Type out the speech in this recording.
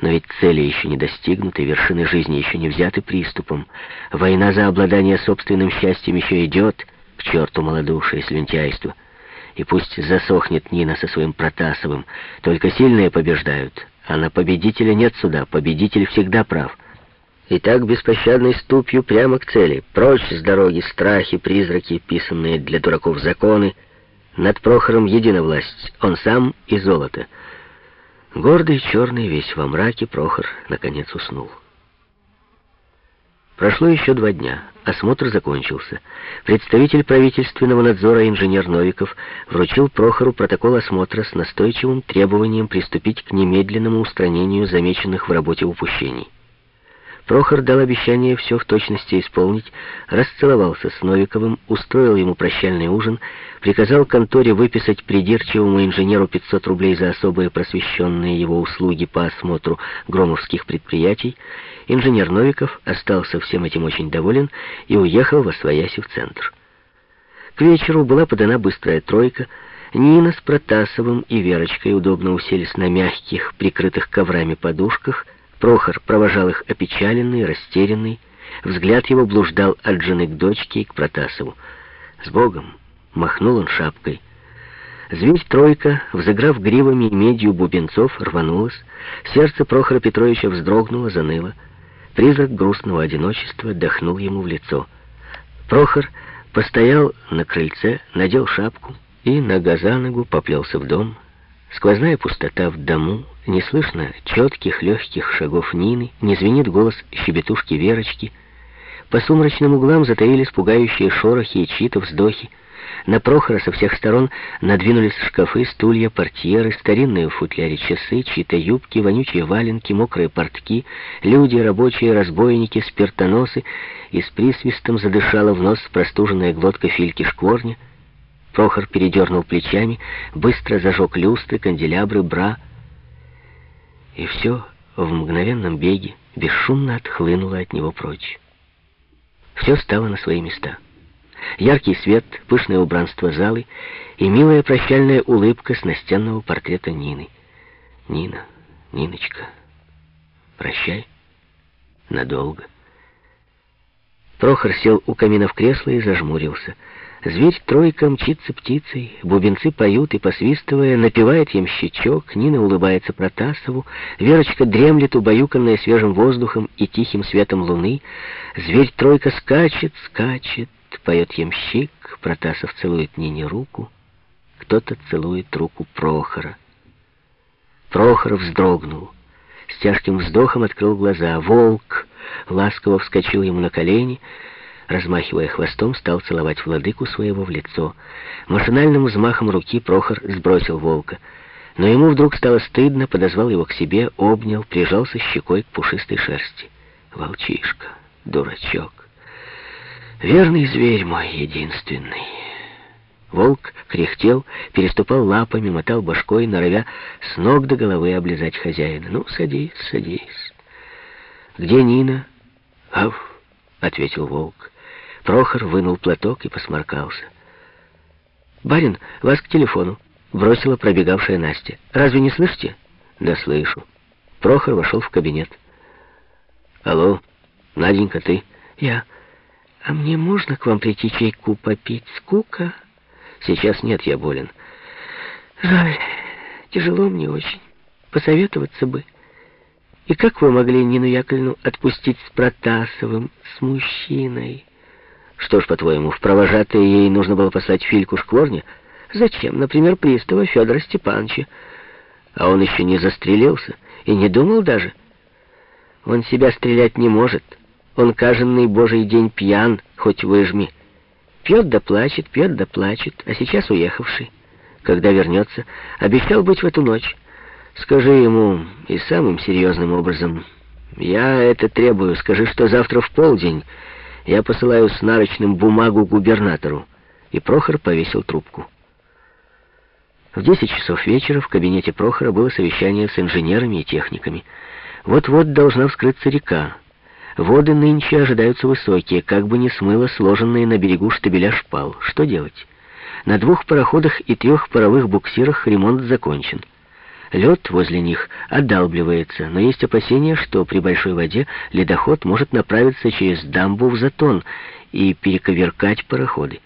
Но ведь цели еще не достигнуты, вершины жизни еще не взяты приступом. Война за обладание собственным счастьем еще идет. К черту малодушие, слюнтяйство. И пусть засохнет Нина со своим Протасовым. Только сильные побеждают. А на победителя нет суда. Победитель всегда прав. И так беспощадной ступью прямо к цели. Прочь с дороги страхи, призраки, писанные для дураков законы. Над Прохором едина власть. Он сам и золото. Гордый, черный, весь во мраке, Прохор, наконец, уснул. Прошло еще два дня. Осмотр закончился. Представитель правительственного надзора инженер Новиков вручил Прохору протокол осмотра с настойчивым требованием приступить к немедленному устранению замеченных в работе упущений. Прохор дал обещание все в точности исполнить, расцеловался с Новиковым, устроил ему прощальный ужин, приказал конторе выписать придирчивому инженеру 500 рублей за особые просвещенные его услуги по осмотру громовских предприятий. Инженер Новиков остался всем этим очень доволен и уехал во свояси в центр. К вечеру была подана быстрая тройка, Нина с Протасовым и Верочкой удобно уселись на мягких, прикрытых коврами подушках — Прохор провожал их опечаленный, растерянный. Взгляд его блуждал от жены к дочке и к Протасову. «С Богом!» — махнул он шапкой. Зверь-тройка, взыграв гривами и медью бубенцов, рванулась. Сердце Прохора Петровича вздрогнуло, заныло. Призрак грустного одиночества дохнул ему в лицо. Прохор постоял на крыльце, надел шапку и нога за ногу поплелся в дом. Сквозная пустота в дому не слышно четких легких шагов Нины, не звенит голос щебетушки Верочки. По сумрачным углам затаились пугающие шорохи и чьи-то вздохи. На Прохора со всех сторон надвинулись шкафы, стулья, портьеры, старинные в футляре часы, чьи-то юбки, вонючие валенки, мокрые портки, люди, рабочие, разбойники, спиртоносы, и с присвистом задышала в нос простуженная глотка Фильки Шкворня. Прохор передернул плечами, быстро зажег люстры, канделябры, бра — и все в мгновенном беге бесшумно отхлынуло от него прочь. Все стало на свои места. Яркий свет, пышное убранство залы и милая прощальная улыбка с настенного портрета Нины. Нина, Ниночка, прощай надолго. Прохор сел у камина в кресло и зажмурился — Зверь-тройка мчится птицей, бубенцы поют и, посвистывая, напевает ямщичок, Нина улыбается Протасову, Верочка дремлет, убаюканная свежим воздухом и тихим светом луны, Зверь-тройка скачет, скачет, поет ямщик, Протасов целует Нине руку, кто-то целует руку Прохора. Прохор вздрогнул, с тяжким вздохом открыл глаза. Волк ласково вскочил ему на колени — размахивая хвостом, стал целовать владыку своего в лицо. Машинальным взмахом руки Прохор сбросил волка. Но ему вдруг стало стыдно, подозвал его к себе, обнял, прижался щекой к пушистой шерсти. «Волчишка, дурачок, верный зверь мой единственный». Волк кряхтел, переступал лапами, мотал башкой, норовя с ног до головы облизать хозяина. «Ну, садись, садись». «Где Нина?» «Ав», — ответил волк. Прохор вынул платок и посморкался. «Барин, вас к телефону», — бросила пробегавшая Настя. «Разве не слышите?» «Да слышу». Прохор вошел в кабинет. «Алло, Наденька, ты?» «Я. А мне можно к вам прийти чайку попить? Скука?» «Сейчас нет, я болен». «Жаль, тяжело мне очень. Посоветоваться бы. И как вы могли Нину Яковлевну отпустить с Протасовым, с мужчиной?» Что ж, по-твоему, в провожатые ей нужно было послать Фильку Шкворня? Зачем, например, пристава Федора Степановича? А он еще не застрелился и не думал даже. Он себя стрелять не может. Он каждый божий день пьян, хоть выжми. Пьет да плачет, пьет да плачет, а сейчас уехавший. Когда вернется, обещал быть в эту ночь. Скажи ему и самым серьезным образом. Я это требую. Скажи, что завтра в полдень я посылаю с нарочным бумагу губернатору». И Прохор повесил трубку. В 10 часов вечера в кабинете Прохора было совещание с инженерами и техниками. Вот-вот должна вскрыться река. Воды нынче ожидаются высокие, как бы не смыло сложенные на берегу штабеля шпал. Что делать? На двух пароходах и трех паровых буксирах ремонт закончен. Лед возле них отдалбливается, но есть опасения, что при большой воде ледоход может направиться через дамбу в затон и перековеркать пароходы.